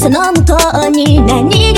その向こうに何